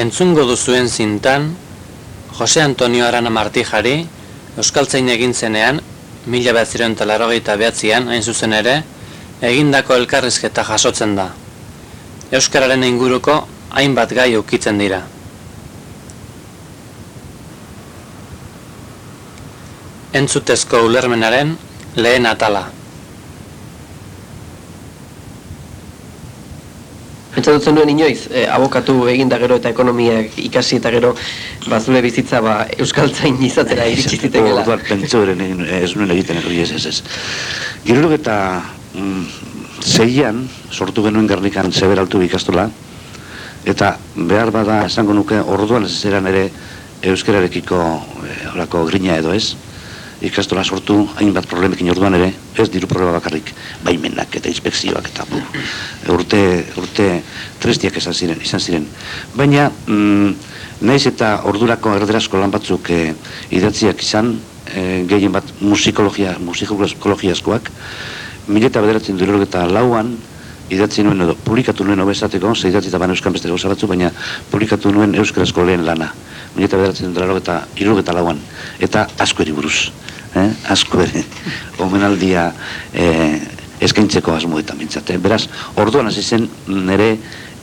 Entzungo duzuen zintan, Jose Antonio Arana Martijari, Euskaltzain egin zenean, mila behatzireun talarrogeita behatzean, hain zuzen ere, egindako elkarrizketa jasotzen da. Euskararen inguruko hainbat gai ukitzen dira. Entzutezko ulermenaren lehen atala. Pentsatzen duen inoiz, eh, abokatu egin da gero eta ekonomia ikasi eta gero bazule bizitza ba, euskaltzain izatera iritsi zitekela. Orduan, pentsu eren egin, eh, ez nuen egiten hori ez ez ez. Girolog eta mm, zeian sortu genuen garnikan zeberaltu ikastola, eta behar bada esango nuke orduan ez eran ere euskararekiko e, orako grina edo ez, ikastola sortu hainbat problemekin orduan ere, ez diru problema bakarrik, baimenak eta inspekzioak eta bu, urte, urte tristiak izan ziren, izan ziren. Baina, mm, naiz eta ordurako erderazko lan batzuk e, idatziak izan, e, gehien bat musikologia, musikologia askoak, mila eta bederatzen lauan, idatzi nuen edo, publikatu nuen obezateko, ze idatzi eta ban euskan beste gauza batzu, baina publikatu nuen euskarazko lehen lana. Mila eta bederatzen dure eta irurgeta lauan, eta asko eri buruz eh? asko ere omenaldia eh, eskaintzeko asmoetan bintzate. Beraz, orduan hasi zen nire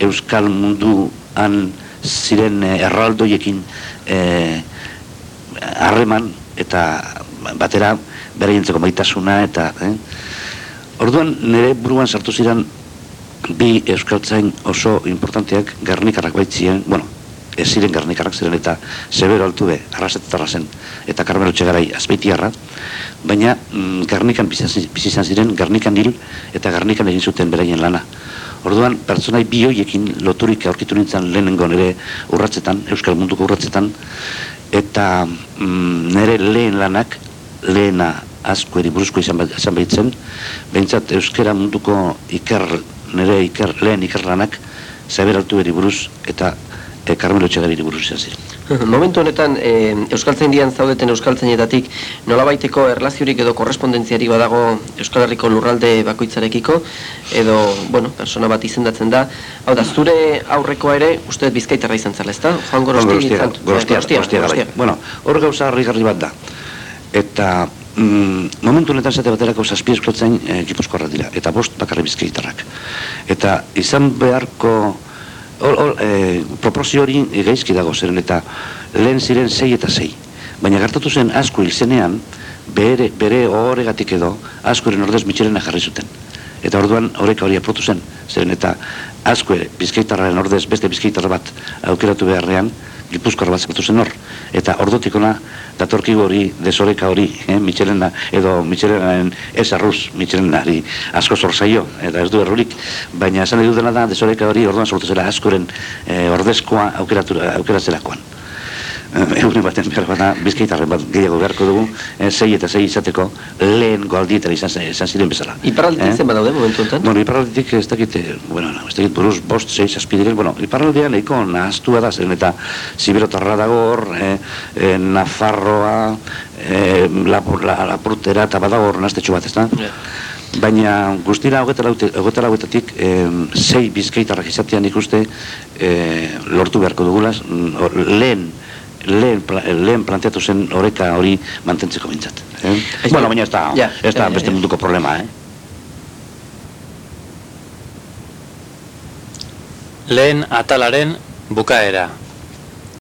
euskal munduan ziren eh, erraldoiekin eh, harreman eta batera beraintzeko maitasuna eta eh? orduan nire buruan sartu ziren bi euskaltzain oso importanteak garnikarak baitzien, bueno, ez ziren garnikarrak ziren eta zebero altu be, arrasetetarra zen, eta karmelo txegarai azpeitiarra, baina mm, garnikan bizizan ziren, garnikan hil eta garnikan egin zuten beraien lana. Orduan, pertsonai bi hoiekin loturik aurkitu nintzen lehenengo nire urratzetan, Euskal Munduko urratzetan, eta mm, nire lehen lanak, lehena asko eri buruzko izan, behitzen, behintzat Euskara Munduko iker, nire iker, lehen ikerlanak, zeberaltu eri buruz, eta e, Carmelo Txegariri buruz izan ziren. Momentu honetan, e, Euskaltzen dian zaudeten Euskaltzenetatik nolabaiteko erlaziorik edo korrespondentziari badago Euskal Herriko lurralde bakoitzarekiko, edo, bueno, persona bat izendatzen da. Hau da, zure aurrekoa ere, uste bizkaitarra izan zala, ezta? Joan gorostia, gorostia, gorostia, Bueno, hor gauza harri bat da. Eta mm, momentu honetan zate baterako zazpi esklotzen e, dira, eta bost bakarri bizkaitarrak. Eta izan beharko or, or, e, proporzio hori gaizki dago zeren eta lehen ziren sei eta sei. Baina gertatu zen asko hil zenean, bere, bere horregatik edo, asko eren ordez mitxerena jarri zuten. Eta orduan horreka hori aprotu zen, zeren eta asko ere, bizkaitarraren ordez beste bizkaitarra bat aukeratu beharrean, gipuzkoar bat zen hor. Eta ordotik ona, datorkigu hori, desoreka hori, eh, Michelena, edo Michelenaren ez arruz, Michelenari asko zorzaio, eta ez du errurik, baina esan edu dena da, desoreka hori orduan sortu zela askoren eh, ordezkoa aukeratzerakoan. Eh, Eurin baten behar bada, bizkaitarren bat gehiago beharko dugu, eh, zei eta zei izateko lehen goaldietara izan, izan ziren bezala. Iparralditik eh? zen badaude momentu enten? Bueno, iparralditik ez dakit, eh, bueno, ez dakit buruz bost, zei, zazpidirek, bueno, iparraldian nahiko nahaztua da, zen eta ziberotarra dago hor, eh, eh, Nafarroa, eh, Lapurtera eta badagor nahaztetxu bat, ez da? Baina guztira hogeta lauetatik eh, zei bizkaitarrak izatean ikuste eh, lortu beharko dugula, mm, lehen lehen, lehen planteatu zen horeka hori mantentzeko bintzat. Eh? Bueno, baina ez da, ja, ez da beste munduko problema, eh? Lehen atalaren bukaera.